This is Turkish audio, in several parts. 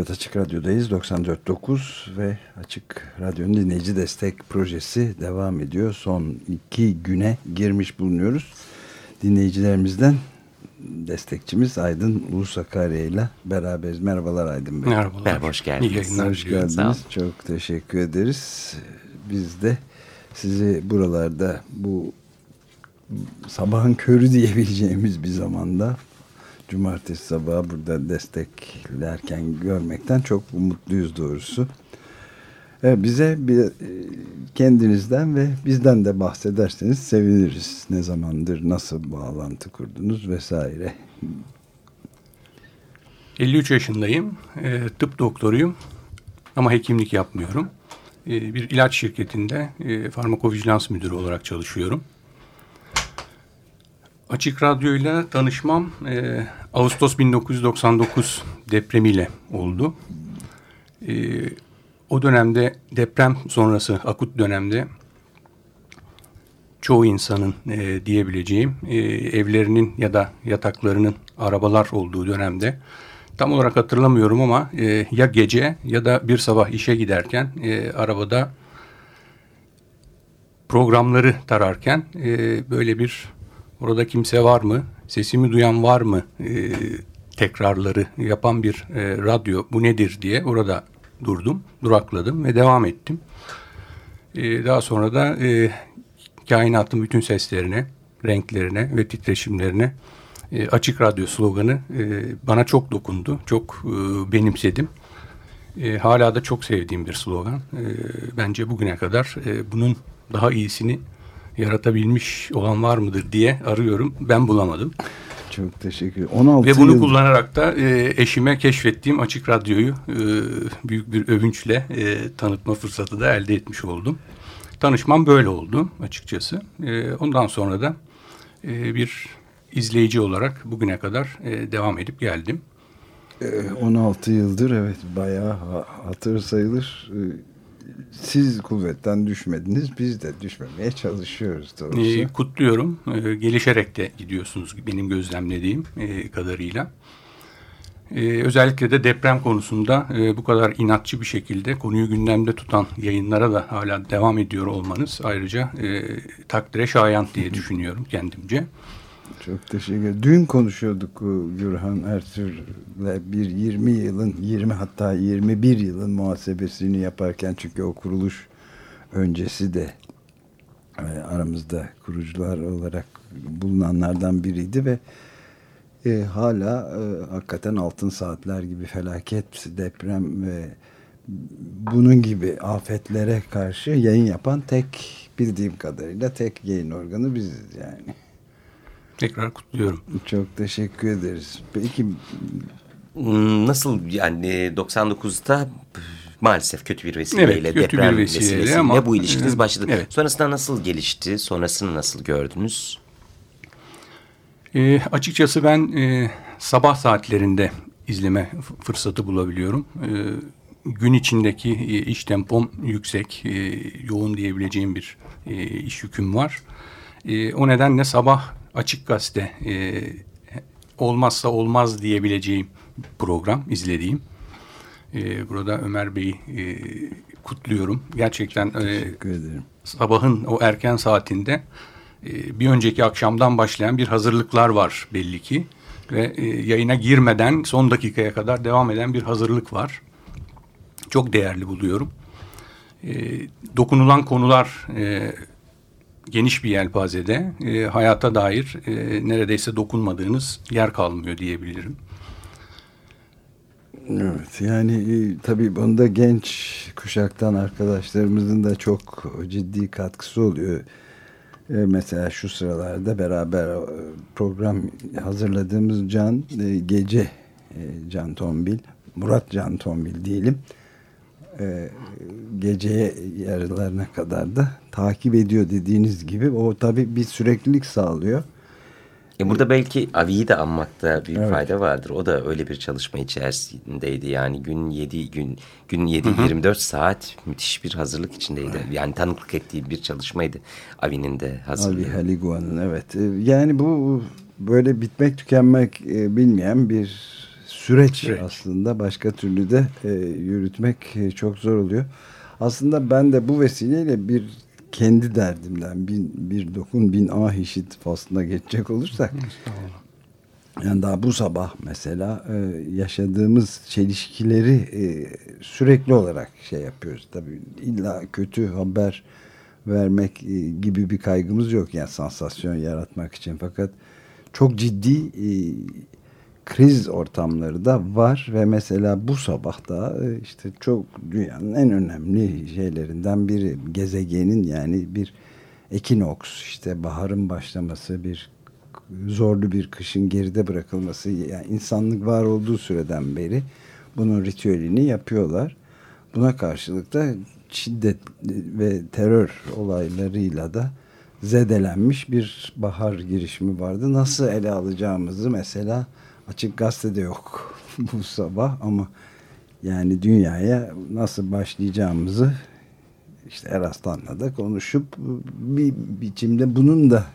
Evet Açık Radyo'dayız 94.9 ve Açık Radyo'nun dinleyici destek projesi devam ediyor. Son iki güne girmiş bulunuyoruz. Dinleyicilerimizden destekçimiz Aydın Ulus Sakarya ile beraberiz. Merhabalar Aydın Bey. Merhabalar. Merhaba, hoş geldiniz. İyi yayınlar. Hoş geldiniz. Çok teşekkür ederiz. Biz de sizi buralarda bu sabahın körü diyebileceğimiz bir zamanda cumartesi sabahı burada desteklerken görmekten çok mutluyuz doğrusu. Evet, bize bir, e, kendinizden ve bizden de bahsederseniz seviniriz. Ne zamandır, nasıl bağlantı kurdunuz vesaire. 53 yaşındayım. E, tıp doktoruyum ama hekimlik yapmıyorum. E, bir ilaç şirketinde e, farmakovijilans müdürü olarak çalışıyorum. Açık Radyo ile tanışmam e, Ağustos 1999 depremiyle oldu. E, o dönemde deprem sonrası akut dönemde çoğu insanın e, diyebileceğim e, evlerinin ya da yataklarının arabalar olduğu dönemde tam olarak hatırlamıyorum ama e, ya gece ya da bir sabah işe giderken e, arabada programları tararken e, böyle bir orada kimse var mı sesimi duyan var mı e, tekrarları yapan bir e, radyo bu nedir diye orada durdum, durakladım ve devam ettim. E, daha sonra da e, kainatın bütün seslerine, renklerine ve titreşimlerine e, açık radyo sloganı e, bana çok dokundu, çok e, benimsedim. E, hala da çok sevdiğim bir slogan. E, bence bugüne kadar e, bunun daha iyisini yaratabilmiş olan var mıdır diye arıyorum. Ben bulamadım. Çok teşekkür ederim. 16 Ve bunu yıl... kullanarak da e, eşime keşfettiğim Açık Radyo'yu e, büyük bir övünçle e, tanıtma fırsatı da elde etmiş oldum. Tanışmam böyle oldu açıkçası. E, ondan sonra da e, bir izleyici olarak bugüne kadar e, devam edip geldim. 16 e, yıldır evet bayağı hatır sayılır. E, siz kuvvetten düşmediniz. Biz de düşmemeye çalışıyoruz doğrusu. E, kutluyorum. E, gelişerek de gidiyorsunuz benim gözlemlediğim e, kadarıyla. E, özellikle de deprem konusunda e, bu kadar inatçı bir şekilde konuyu gündemde tutan yayınlara da hala devam ediyor olmanız ayrıca e, takdire şayan diye düşünüyorum kendimce. Çok teşekkür ederim. Dün konuşuyorduk Gürhan Ertür'le bir 20 yılın 20 hatta 21 yılın muhasebesini yaparken çünkü o kuruluş öncesi de e, aramızda kurucular olarak bulunanlardan biriydi ve e, hala e, hakikaten altın saatler gibi felaket, deprem ve bunun gibi afetlere karşı yayın yapan tek bildiğim kadarıyla tek yayın organı biziz yani. Tekrar kutluyorum. Çok teşekkür ederiz. Peki hmm, nasıl yani 99'da maalesef kötü bir vesileyle evet, kötü deprem bir vesileyle, vesilesiyle ama, bu ilişkiniz başladı. Evet. Sonrasında nasıl gelişti? Sonrasını nasıl gördünüz? E, açıkçası ben e, sabah saatlerinde izleme fırsatı bulabiliyorum. E, gün içindeki e, iş tempom yüksek, e, yoğun diyebileceğim bir e, iş yüküm var. E, o nedenle sabah Açık Gazete e, olmazsa olmaz diyebileceğim program izlediğim. E, burada Ömer Bey'i e, kutluyorum. Gerçekten e, sabahın o erken saatinde e, bir önceki akşamdan başlayan bir hazırlıklar var belli ki. Ve e, yayına girmeden son dakikaya kadar devam eden bir hazırlık var. Çok değerli buluyorum. E, dokunulan konular e, geniş bir yelpazede e, hayata dair e, neredeyse dokunmadığınız yer kalmıyor diyebilirim. Evet yani e, tabii bunda genç kuşaktan arkadaşlarımızın da çok ciddi katkısı oluyor. E, mesela şu sıralarda beraber e, program hazırladığımız Can e, Gece e, Can Tombil Murat Can Tombil diyelim geceye yarılarına kadar da takip ediyor dediğiniz gibi o tabi bir süreklilik sağlıyor. E burada belki Avi'yi de anmakta büyük evet. fayda vardır. O da öyle bir çalışma içerisindeydi. Yani gün 7 gün gün 7 hı hı. 24 saat müthiş bir hazırlık içindeydi. Evet. Yani tanıklık ettiği bir çalışmaydı Avi'nin de hazırlığı. Avi Haliguan'ın evet. E, yani bu böyle bitmek tükenmek e, bilmeyen bir süreç, süreç. aslında. Başka türlü de e, yürütmek çok zor oluyor. Aslında ben de bu vesileyle bir kendi derdimden bin, bir dokun bin ah işit faslına geçecek olursak yani daha bu sabah mesela e, yaşadığımız çelişkileri e, sürekli olarak şey yapıyoruz. Tabii illa kötü haber vermek e, gibi bir kaygımız yok yani sansasyon yaratmak için fakat çok ciddi e, kriz ortamları da var ve mesela bu sabah da e, işte çok dünyanın en önemli şeylerinden biri gezegenin yani bir ekinoks işte baharın başlaması bir zorlu bir kışın geride bırakılması yani insanlık var olduğu süreden beri bunun ritüelini yapıyorlar. Buna karşılık da şiddet ve terör olaylarıyla da zedelenmiş bir bahar girişimi vardı. Nasıl ele alacağımızı mesela Açık gazetede yok bu sabah ama yani dünyaya nasıl başlayacağımızı işte Eraslan'la da konuşup bir biçimde bunun da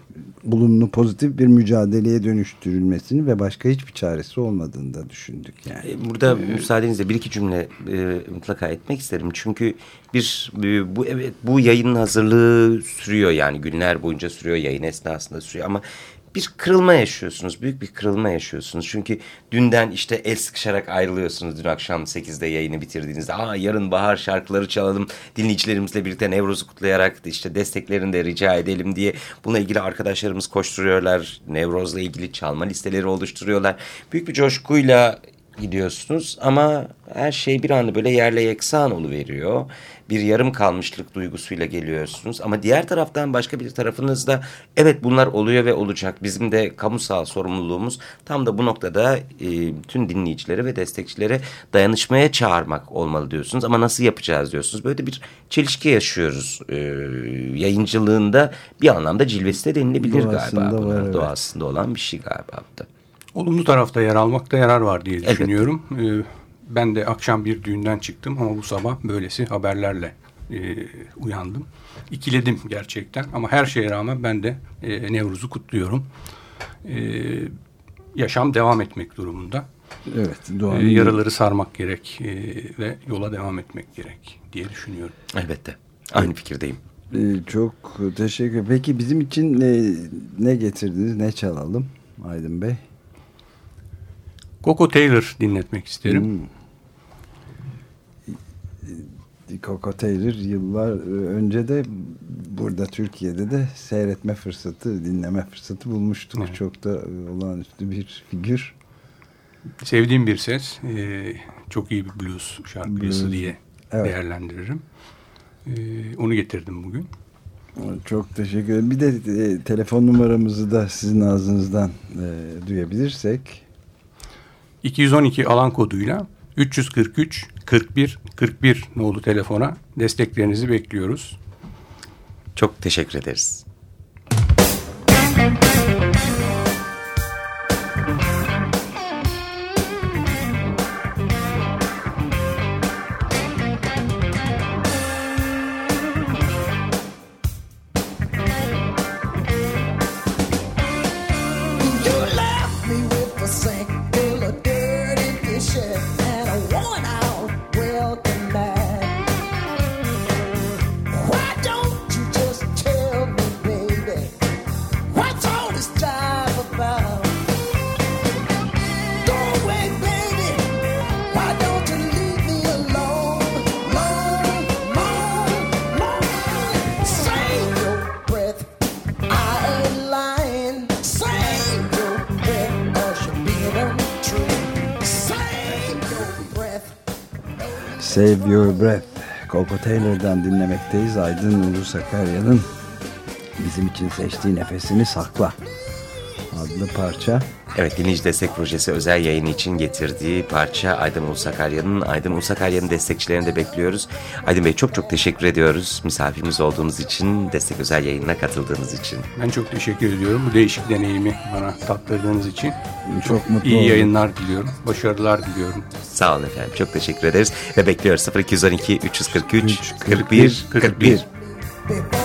bulumlu pozitif bir mücadeleye dönüştürülmesini ve başka hiçbir çaresi olmadığını da düşündük yani. E, burada müsaadenizle bir iki cümle e, mutlaka etmek isterim. Çünkü bir e, bu evet bu yayının hazırlığı sürüyor yani günler boyunca sürüyor yayın esnasında sürüyor ama bir kırılma yaşıyorsunuz. Büyük bir kırılma yaşıyorsunuz. Çünkü dünden işte el sıkışarak ayrılıyorsunuz. Dün akşam 8'de yayını bitirdiğinizde. Aa yarın bahar şarkıları çalalım. Dinleyicilerimizle birlikte Nevruz'u kutlayarak işte desteklerini de rica edelim diye. Buna ilgili arkadaşlarımız koşturuyorlar. Nevruz'la ilgili çalma listeleri oluşturuyorlar. Büyük bir coşkuyla gidiyorsunuz ama her şey bir anda böyle yerle yeksan veriyor. Bir yarım kalmışlık duygusuyla geliyorsunuz ama diğer taraftan başka bir tarafınızda evet bunlar oluyor ve olacak. Bizim de kamusal sorumluluğumuz tam da bu noktada e, tüm dinleyicilere ve destekçilere dayanışmaya çağırmak olmalı diyorsunuz ama nasıl yapacağız diyorsunuz. Böyle bir çelişki yaşıyoruz e, yayıncılığında bir anlamda cilvesi de denilebilir doğasında galiba. Var, evet. Doğasında olan bir şey galiba bu da. Olumlu tarafta yer almakta yarar var diye düşünüyorum. Evet. ben de akşam bir düğünden çıktım ama bu sabah böylesi haberlerle e, uyandım. İkiledim gerçekten ama her şeye rağmen ben de e, Nevruz'u kutluyorum. E, yaşam devam etmek durumunda. Evet. Doğan e, yaraları sarmak gerek e, ve yola devam etmek gerek diye düşünüyorum. Elbette. Aynı fikirdeyim. Ee, çok teşekkür Peki bizim için ne, ne getirdiniz, ne çalalım Aydın Bey? Coco Taylor dinletmek isterim. Hmm. Coco Taylor yıllar önce de burada Türkiye'de de seyretme fırsatı, dinleme fırsatı bulmuştuk. Evet. Çok da olağanüstü bir figür. Sevdiğim bir ses. Ee, çok iyi bir blues şarkıcısı blues. diye evet. değerlendiririm. Ee, onu getirdim bugün. Çok teşekkür ederim. Bir de e, telefon numaramızı da sizin ağzınızdan e, duyabilirsek 212 alan koduyla 343 41 41 nolu telefona desteklerinizi bekliyoruz. Çok teşekkür ederiz. Save Your Breath. Coco Taylor'dan dinlemekteyiz. Aydın Ulu Sakarya'nın bizim için seçtiği nefesini sakla adlı parça. Evet Dinleyici Destek Projesi özel yayını için getirdiği parça Aydın Ulusakalya'nın. Aydın Ulusakalya'nın destekçilerini de bekliyoruz. Aydın Bey çok çok teşekkür ediyoruz misafirimiz olduğunuz için, destek özel yayınına katıldığınız için. Ben çok teşekkür ediyorum bu değişik deneyimi bana tattırdığınız için. Çok, mutlu İyi oldum. yayınlar diliyorum, başarılar diliyorum. Sağ olun efendim çok teşekkür ederiz ve bekliyoruz 0212 343 41 41. 41. 41.